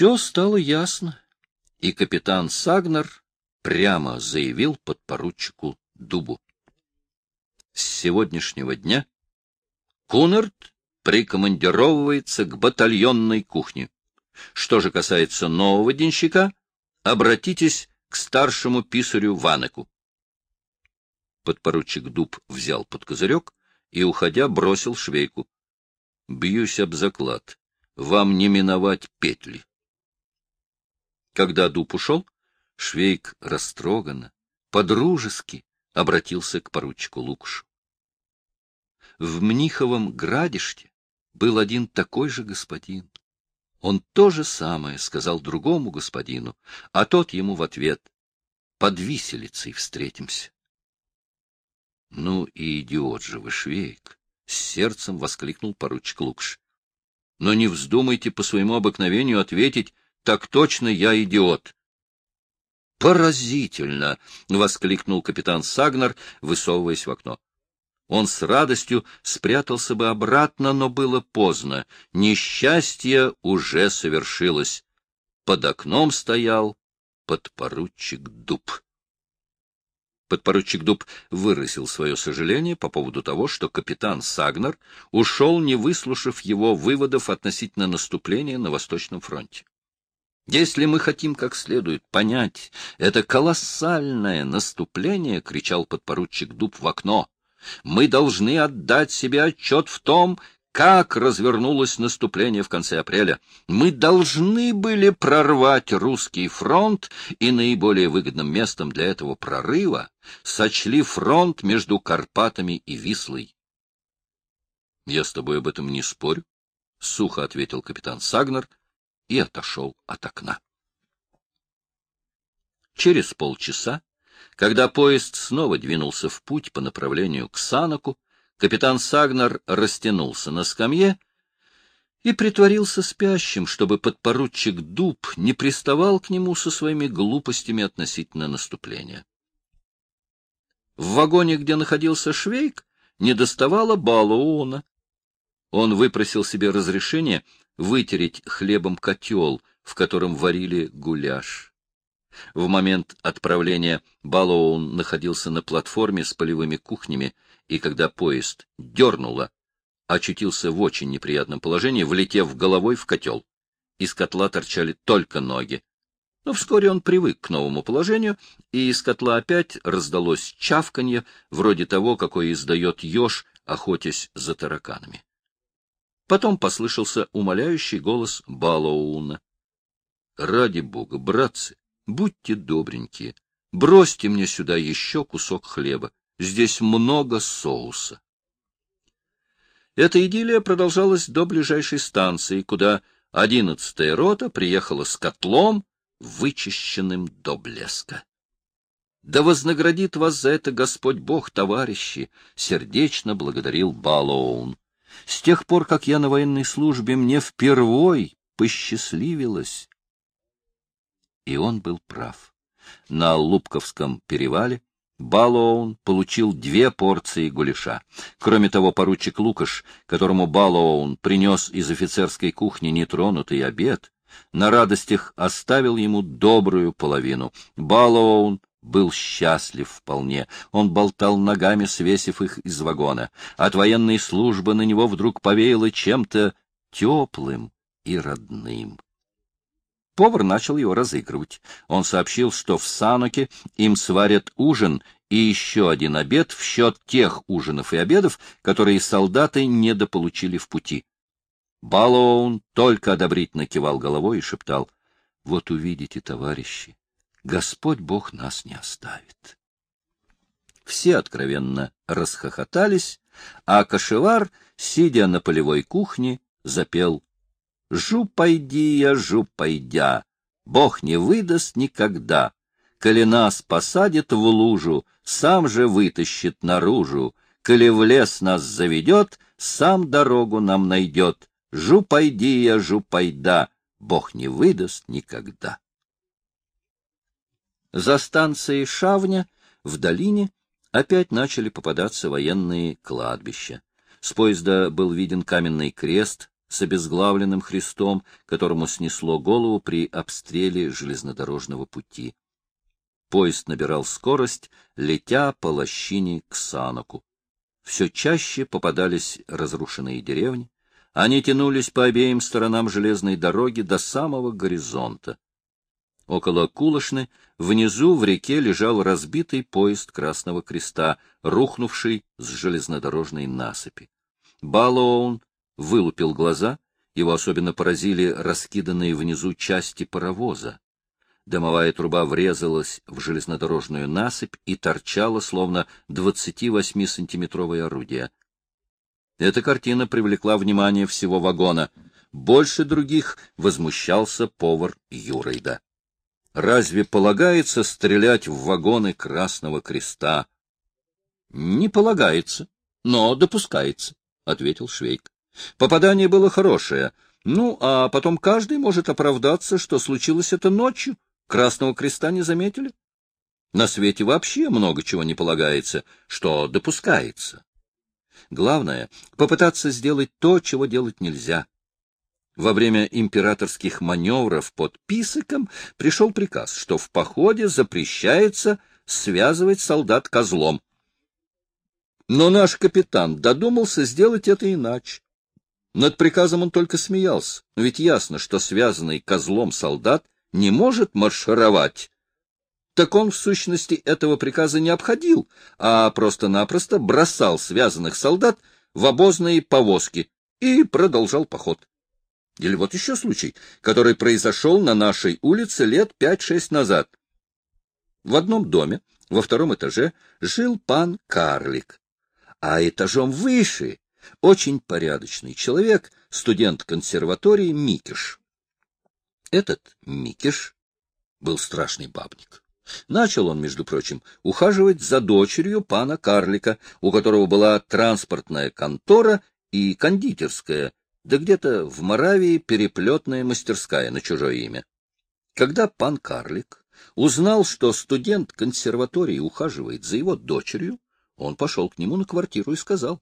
Все стало ясно, и капитан Сагнер прямо заявил подпоручику Дубу. С сегодняшнего дня Кунард прикомандировывается к батальонной кухне. Что же касается нового денщика, обратитесь к старшему писарю Ванеку. Подпоручик Дуб взял под козырек и, уходя, бросил швейку. — Бьюсь об заклад. Вам не миновать петли. Когда Дуб ушел, Швейк растроганно, подружески обратился к поручику Лукшу. В Мниховом Градиште был один такой же господин. Он то же самое сказал другому господину, а тот ему в ответ «Под виселицей встретимся». — Ну и идиот же вы, Швейк! — с сердцем воскликнул поручик Лукш. — Но не вздумайте по своему обыкновению ответить «Так точно я идиот». «Поразительно!» — воскликнул капитан Сагнер, высовываясь в окно. Он с радостью спрятался бы обратно, но было поздно. Несчастье уже совершилось. Под окном стоял подпоручик Дуб. Подпоручик Дуб выразил свое сожаление по поводу того, что капитан Сагнер ушел, не выслушав его выводов относительно наступления на Восточном фронте. Если мы хотим как следует понять это колоссальное наступление, — кричал подпоручик Дуб в окно, мы должны отдать себе отчет в том, как развернулось наступление в конце апреля. Мы должны были прорвать русский фронт, и наиболее выгодным местом для этого прорыва сочли фронт между Карпатами и Вислой. — Я с тобой об этом не спорю, — сухо ответил капитан Сагнер и отошел от окна. Через полчаса когда поезд снова двинулся в путь по направлению к Санаку, капитан Сагнер растянулся на скамье и притворился спящим, чтобы подпоручик Дуб не приставал к нему со своими глупостями относительно наступления. В вагоне, где находился Швейк, не доставало Балуона. Он выпросил себе разрешение вытереть хлебом котел, в котором варили гуляш. В момент отправления Балоун находился на платформе с полевыми кухнями, и когда поезд дернуло, очутился в очень неприятном положении, влетев головой в котел. Из котла торчали только ноги. Но вскоре он привык к новому положению, и из котла опять раздалось чавканье, вроде того, какое издает еж, охотясь за тараканами. Потом послышался умоляющий голос Балоуна. — Ради бога, братцы, Будьте добренькие, бросьте мне сюда еще кусок хлеба. Здесь много соуса. Эта идиллия продолжалась до ближайшей станции, куда одиннадцатая рота приехала с котлом, вычищенным до блеска. Да вознаградит вас за это Господь Бог, товарищи! — сердечно благодарил Балоун. С тех пор, как я на военной службе, мне впервой посчастливилось и он был прав. На Лубковском перевале Балоун получил две порции гуляша. Кроме того, поручик Лукаш, которому Балоун принес из офицерской кухни нетронутый обед, на радостях оставил ему добрую половину. Балоун был счастлив вполне. Он болтал ногами, свесив их из вагона. От военной службы на него вдруг повеяло чем-то теплым и родным. Повар начал его разыгрывать. Он сообщил, что в Сануке им сварят ужин и еще один обед в счет тех ужинов и обедов, которые солдаты недополучили в пути. Балоун только одобрительно кивал головой и шептал, — Вот увидите, товарищи, Господь Бог нас не оставит. Все откровенно расхохотались, а кошевар, сидя на полевой кухне, запел Жупайдия, жупайдя, Бог не выдаст никогда. Коли нас посадит в лужу, сам же вытащит наружу. Коли в лес нас заведет, сам дорогу нам найдет. Жупайдия, жупайда, Бог не выдаст никогда. За станцией Шавня в долине опять начали попадаться военные кладбища. С поезда был виден каменный крест с обезглавленным Христом, которому снесло голову при обстреле железнодорожного пути. Поезд набирал скорость, летя по лощине к Саноку. Все чаще попадались разрушенные деревни, они тянулись по обеим сторонам железной дороги до самого горизонта. Около Кулошны внизу в реке лежал разбитый поезд Красного Креста, рухнувший с железнодорожной насыпи. Балоун вылупил глаза, его особенно поразили раскиданные внизу части паровоза. Дымовая труба врезалась в железнодорожную насыпь и торчала, словно 28-сантиметровое орудие. Эта картина привлекла внимание всего вагона. Больше других возмущался повар Юрейда. Разве полагается стрелять в вагоны Красного Креста? — Не полагается, но допускается, — ответил Швейк. Попадание было хорошее. Ну, а потом каждый может оправдаться, что случилось это ночью. Красного Креста не заметили. На свете вообще много чего не полагается, что допускается. Главное — попытаться сделать то, чего делать нельзя. Во время императорских маневров под Писыком пришел приказ, что в походе запрещается связывать солдат козлом. Но наш капитан додумался сделать это иначе. Над приказом он только смеялся, ведь ясно, что связанный козлом солдат не может маршировать так он, в сущности, этого приказа не обходил, а просто-напросто бросал связанных солдат в обозные повозки и продолжал поход. Или вот еще случай, который произошел на нашей улице лет пять-шесть назад. В одном доме, во втором этаже, жил пан Карлик, а этажом выше очень порядочный человек, студент консерватории Микиш. Этот Микиш был страшный бабник. Начал он, между прочим, ухаживать за дочерью пана Карлика, у которого была транспортная контора и кондитерская, да где-то в Моравии переплетная мастерская на чужое имя. Когда пан Карлик узнал, что студент консерватории ухаживает за его дочерью, он пошел к нему на квартиру и сказал,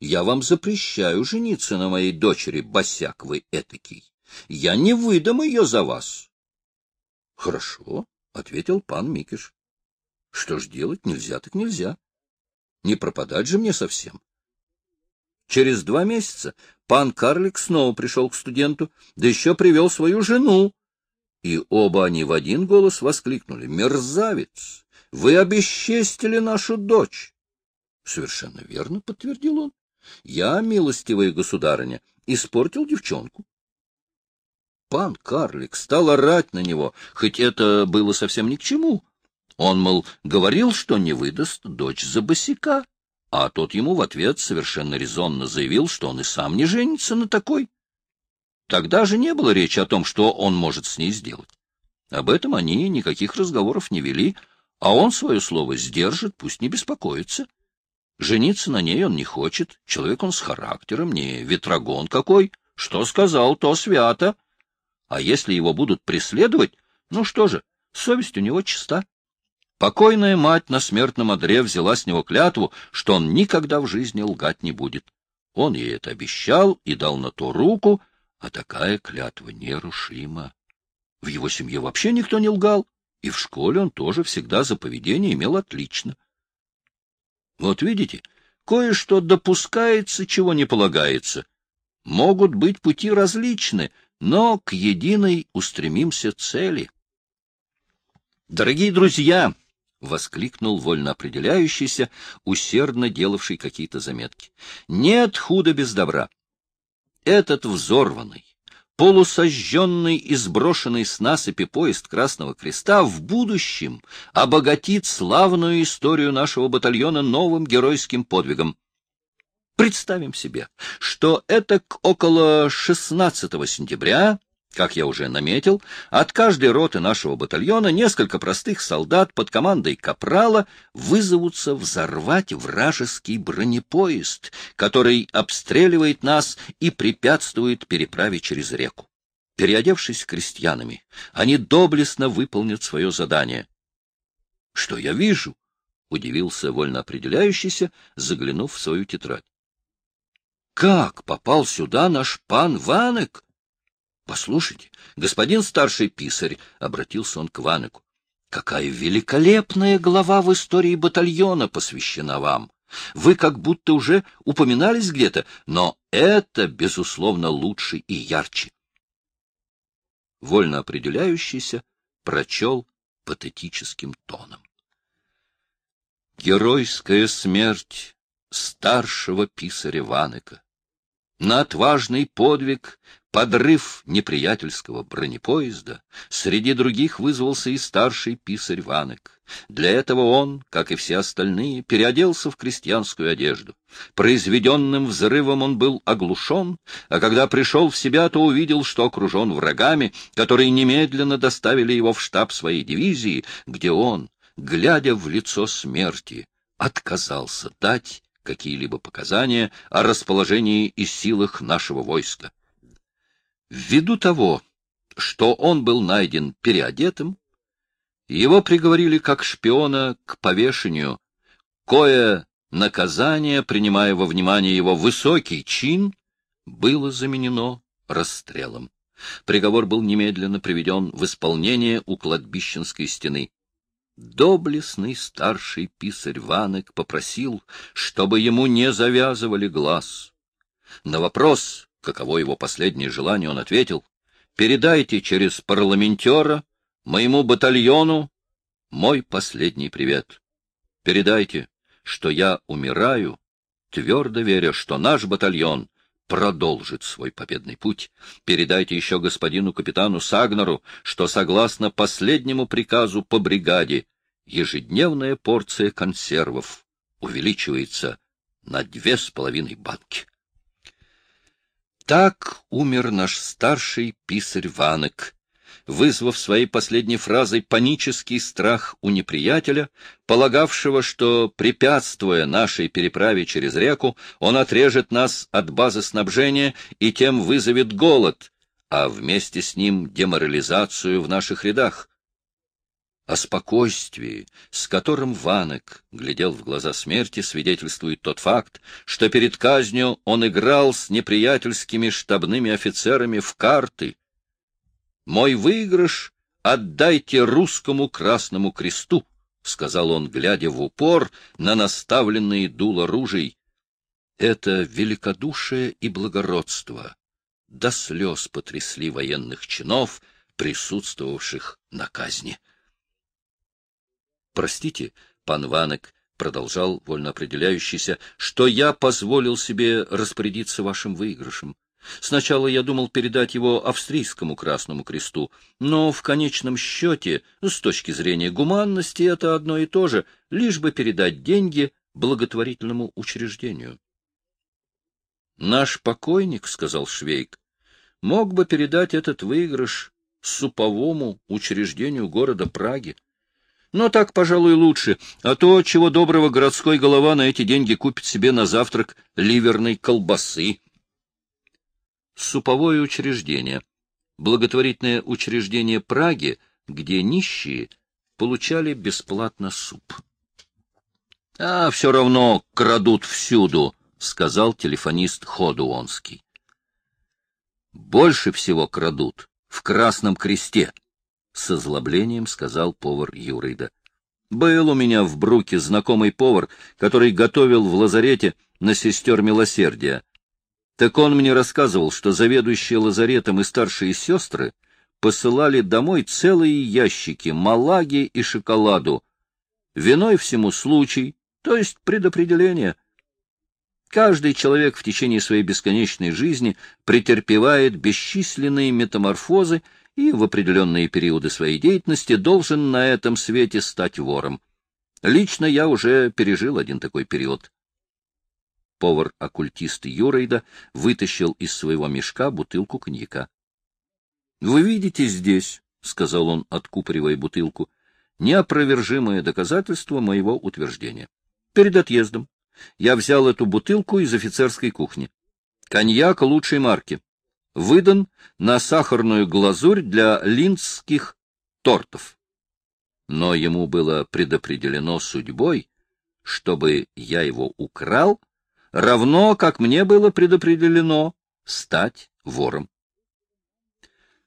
«Я вам запрещаю жениться на моей дочери, босяк вы этакий. Я не выдам ее за вас». «Хорошо», — ответил пан Микиш. — Что ж делать, нельзя так нельзя. Не пропадать же мне совсем. Через два месяца пан Карлик снова пришел к студенту, да еще привел свою жену. И оба они в один голос воскликнули. — Мерзавец! Вы обесчестили нашу дочь! — Совершенно верно, — подтвердил он. — Я, милостивая государыня, испортил девчонку пан Карлик стал орать на него, хоть это было совсем ни к чему. Он, мол, говорил, что не выдаст дочь за босика, а тот ему в ответ совершенно резонно заявил, что он и сам не женится на такой. Тогда же не было речи о том, что он может с ней сделать. Об этом они никаких разговоров не вели, а он свое слово сдержит, пусть не беспокоится. Жениться на ней он не хочет, человек он с характером, не ветрогон какой. Что сказал, то свято. А если его будут преследовать, ну что же, совесть у него чиста. Покойная мать на смертном одре взяла с него клятву, что он никогда в жизни лгать не будет. Он ей это обещал и дал на то руку, а такая клятва нерушима. В его семье вообще никто не лгал, и в школе он тоже всегда за поведение имел отлично. Вот видите, кое-что допускается, чего не полагается. Могут быть пути различны, но к единой устремимся цели. Дорогие друзья, — воскликнул вольно определяющийся, усердно делавший какие-то заметки. — Нет худа без добра. Этот взорванный, полусожженный и сброшенный с насыпи поезд Красного Креста в будущем обогатит славную историю нашего батальона новым геройским подвигом. Представим себе, что это к около 16 сентября, как я уже наметил, от каждой роты нашего батальона несколько простых солдат под командой Капрала вызовутся взорвать вражеский бронепоезд, который обстреливает нас и препятствует переправе через реку. Переодевшись крестьянами, они доблестно выполнят свое задание. — Что я вижу? — удивился вольно определяющийся, заглянув в свою тетрадь. как попал сюда наш пан Ванек? Послушайте, господин старший писарь, — обратился он к Ванеку, — какая великолепная глава в истории батальона посвящена вам. Вы как будто уже упоминались где-то, но это, безусловно, лучше и ярче. Вольно определяющийся прочел патетическим тоном. Геройская смерть старшего писаря Ванека. На отважный подвиг, подрыв неприятельского бронепоезда, среди других вызвался и старший писарь Ванек. Для этого он, как и все остальные, переоделся в крестьянскую одежду. Произведенным взрывом он был оглушен, а когда пришел в себя, то увидел, что окружен врагами, которые немедленно доставили его в штаб своей дивизии, где он, глядя в лицо смерти, отказался дать какие-либо показания о расположении и силах нашего войска. Ввиду того, что он был найден переодетым, его приговорили как шпиона к повешению, кое наказание, принимая во внимание его высокий чин, было заменено расстрелом. Приговор был немедленно приведен в исполнение у кладбищенской стены. Доблестный старший писарь Ванек попросил, чтобы ему не завязывали глаз. На вопрос, каково его последнее желание, он ответил, «Передайте через парламентера моему батальону мой последний привет. Передайте, что я умираю, твердо веря, что наш батальон продолжит свой победный путь. Передайте еще господину капитану Сагнеру, что согласно последнему приказу по бригаде ежедневная порция консервов увеличивается на две с половиной банки. Так умер наш старший писарь Ванек, вызвав своей последней фразой панический страх у неприятеля, полагавшего, что, препятствуя нашей переправе через реку, он отрежет нас от базы снабжения и тем вызовет голод, а вместе с ним деморализацию в наших рядах. О спокойствии, с которым Ванек глядел в глаза смерти, свидетельствует тот факт, что перед казнью он играл с неприятельскими штабными офицерами в карты. «Мой выигрыш отдайте русскому Красному Кресту», — сказал он, глядя в упор на наставленные дула ружей. «Это великодушие и благородство» до слез потрясли военных чинов, присутствовавших на казни. Простите, пан Ванек, продолжал вольно определяющийся, что я позволил себе распорядиться вашим выигрышем. Сначала я думал передать его австрийскому Красному Кресту, но в конечном счете, с точки зрения гуманности, это одно и то же, лишь бы передать деньги благотворительному учреждению. «Наш покойник, — сказал Швейк, — мог бы передать этот выигрыш суповому учреждению города Праги. Но так, пожалуй, лучше, а то, чего доброго, городской голова на эти деньги купит себе на завтрак ливерной колбасы. Суповое учреждение. Благотворительное учреждение Праги, где нищие получали бесплатно суп. — А все равно крадут всюду, — сказал телефонист Ходуонский. — Больше всего крадут в Красном Кресте, — с озлоблением сказал повар Юрыда. — Был у меня в Бруке знакомый повар, который готовил в лазарете на сестер милосердия. Так он мне рассказывал, что заведующие лазаретом и старшие сестры посылали домой целые ящики малаги и шоколаду. Виной всему случай, то есть предопределение. Каждый человек в течение своей бесконечной жизни претерпевает бесчисленные метаморфозы и в определенные периоды своей деятельности должен на этом свете стать вором. Лично я уже пережил один такой период. Повар-оккультист Юрейда вытащил из своего мешка бутылку коньяка. — Вы видите здесь, — сказал он, откупоривая бутылку, — неопровержимое доказательство моего утверждения. Перед отъездом я взял эту бутылку из офицерской кухни. Коньяк лучшей марки выдан на сахарную глазурь для линцских тортов. Но ему было предопределено судьбой, чтобы я его украл, равно, как мне было предопределено, стать вором.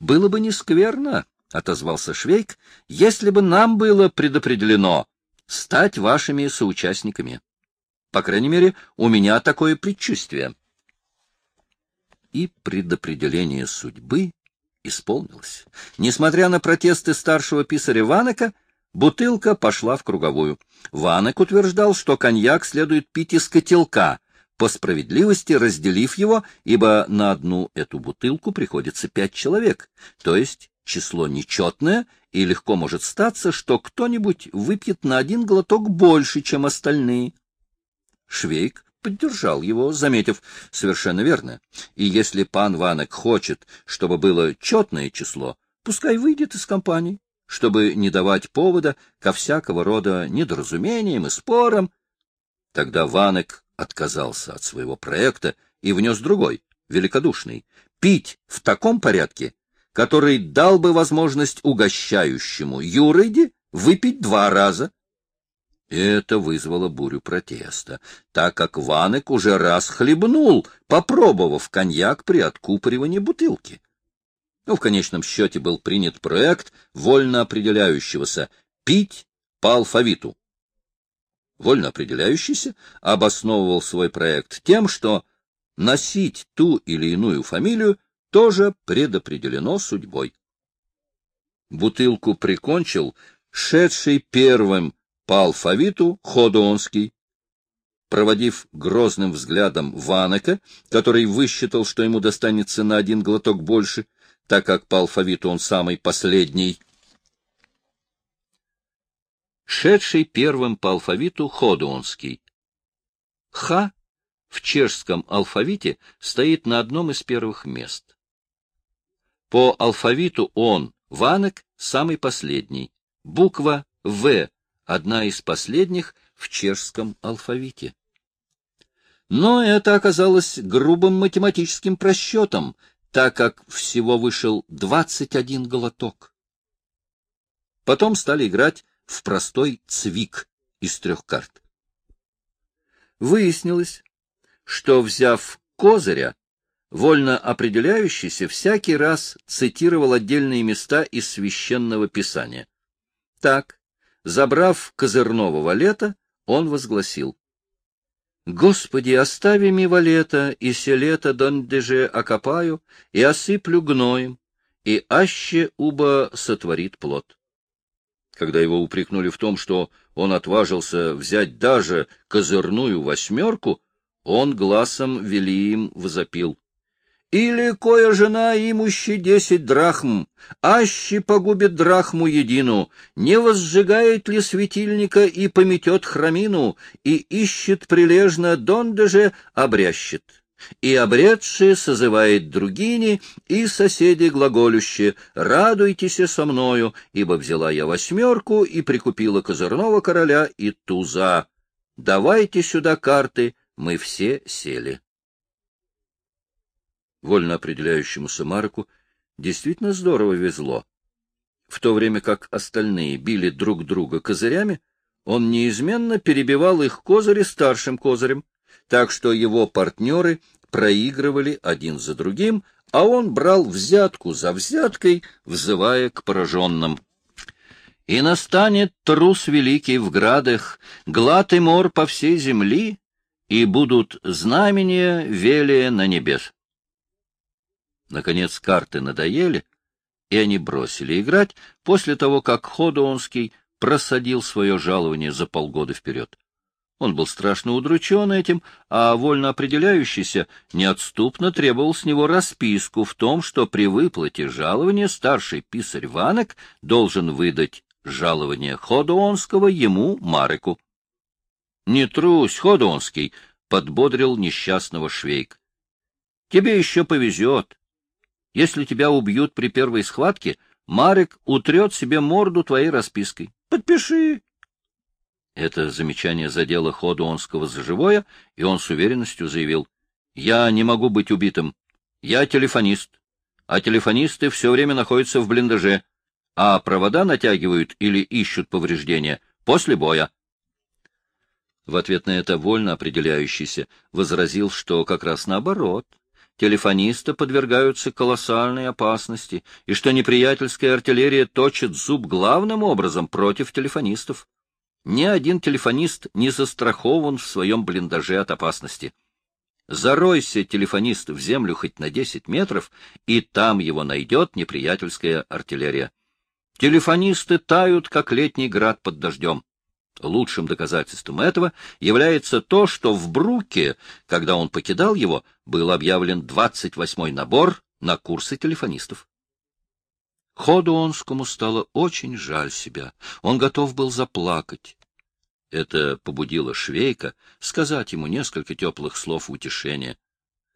Было бы не скверно, — отозвался Швейк, — если бы нам было предопределено стать вашими соучастниками. По крайней мере, у меня такое предчувствие. И предопределение судьбы исполнилось. Несмотря на протесты старшего писаря Ванека, бутылка пошла в круговую. Ванек утверждал, что коньяк следует пить из котелка, по справедливости разделив его, ибо на одну эту бутылку приходится пять человек, то есть число нечетное, и легко может статься, что кто-нибудь выпьет на один глоток больше, чем остальные. Швейк поддержал его, заметив, совершенно верно. И если пан Ванек хочет, чтобы было четное число, пускай выйдет из компании, чтобы не давать повода ко всякого рода недоразумениям и спорам. Тогда Ванек отказался от своего проекта и внес другой, великодушный, пить в таком порядке, который дал бы возможность угощающему Юрыде выпить два раза, это вызвало бурю протеста, так как Ванек уже раз хлебнул, попробовав коньяк при откупоривании бутылки. Ну, в конечном счете был принят проект, вольно определяющегося «пить по алфавиту». Вольно определяющийся обосновывал свой проект тем, что носить ту или иную фамилию тоже предопределено судьбой. Бутылку прикончил шедший первым по алфавиту Ходонский. Проводив грозным взглядом Ванека, который высчитал, что ему достанется на один глоток больше, так как по алфавиту он самый последний, шедший первым по алфавиту Ходонский. Х в чешском алфавите стоит на одном из первых мест. По алфавиту он, Ванек, самый последний. Буква В одна из последних в чешском алфавите. Но это оказалось грубым математическим просчетом, так как всего вышел 21 глоток. Потом стали играть в простой цвик из трех карт. Выяснилось, что, взяв козыря, вольно определяющийся всякий раз цитировал отдельные места из священного писания. Так, Забрав козырного валета, он возгласил. «Господи, остави ми валета, и селета дондеже окопаю, и осыплю гноем, и аще уба сотворит плод». Когда его упрекнули в том, что он отважился взять даже козырную восьмерку, он глазом вели им возопил. Или кое жена имущи десять драхм, аще погубит драхму едину, не возжигает ли светильника и пометет храмину, и ищет прилежно, донде же обрящет. И обретшие созывает другини, и соседи глаголющие, радуйтесь со мною, ибо взяла я восьмерку и прикупила козырного короля и туза. Давайте сюда карты, мы все сели вольно определяющемуся Марку, действительно здорово везло. В то время как остальные били друг друга козырями, он неизменно перебивал их козыри старшим козырем, так что его партнеры проигрывали один за другим, а он брал взятку за взяткой, взывая к пораженным. «И настанет трус великий в градах, глад и мор по всей земли, и будут знамения велия на небес». Наконец карты надоели, и они бросили играть после того, как Ходуонский просадил свое жалование за полгода вперед. Он был страшно удручен этим, а вольно определяющийся неотступно требовал с него расписку в том, что при выплате жалования старший писарь Ванек должен выдать жалование Ходуонского ему, Мареку. — Не трусь, Ходуонский, — подбодрил несчастного Швейк. — Тебе еще повезет. Если тебя убьют при первой схватке, Марек утрет себе морду твоей распиской. Подпиши. Это замечание задело ходу Онского за живое, и он с уверенностью заявил. — Я не могу быть убитым. Я телефонист. А телефонисты все время находятся в блиндаже, а провода натягивают или ищут повреждения после боя. В ответ на это вольно определяющийся возразил, что как раз наоборот. Телефонисты подвергаются колоссальной опасности, и что неприятельская артиллерия точит зуб главным образом против телефонистов. Ни один телефонист не застрахован в своем блиндаже от опасности. Заройся телефонист в землю хоть на 10 метров, и там его найдет неприятельская артиллерия. Телефонисты тают, как летний град под дождем. Лучшим доказательством этого является то, что в Бруке, когда он покидал его, был объявлен 28-й набор на курсы телефонистов. Ходуонскому стало очень жаль себя. Он готов был заплакать. Это побудило Швейка сказать ему несколько теплых слов утешения.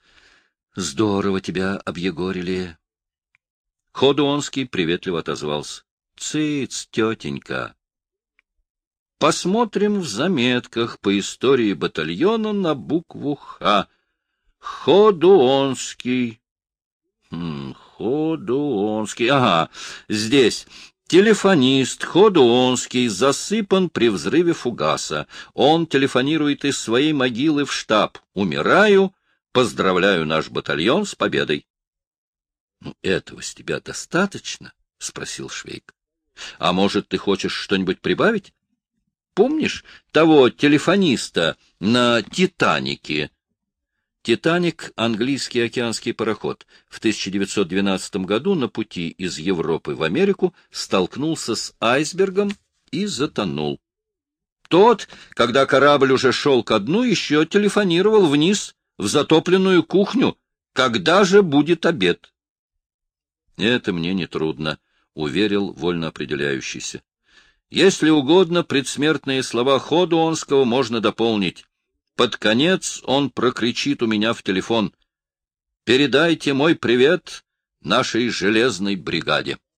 — Здорово тебя объегорили. Ходуонский приветливо отозвался. — Цыц, тетенька! Посмотрим в заметках по истории батальона на букву «Х». Ходуонский. Хм, Ходуонский. Ага, здесь. Телефонист Ходуонский засыпан при взрыве фугаса. Он телефонирует из своей могилы в штаб. Умираю. Поздравляю наш батальон с победой. — Ну, этого с тебя достаточно? — спросил Швейк. — А может, ты хочешь что-нибудь прибавить? Помнишь того телефониста на «Титанике»? «Титаник» — английский океанский пароход. В 1912 году на пути из Европы в Америку столкнулся с айсбергом и затонул. Тот, когда корабль уже шел ко дну, еще телефонировал вниз, в затопленную кухню. Когда же будет обед? — Это мне нетрудно, — уверил вольно определяющийся. Если угодно, предсмертные слова Ходуонского можно дополнить. Под конец он прокричит у меня в телефон. «Передайте мой привет нашей железной бригаде».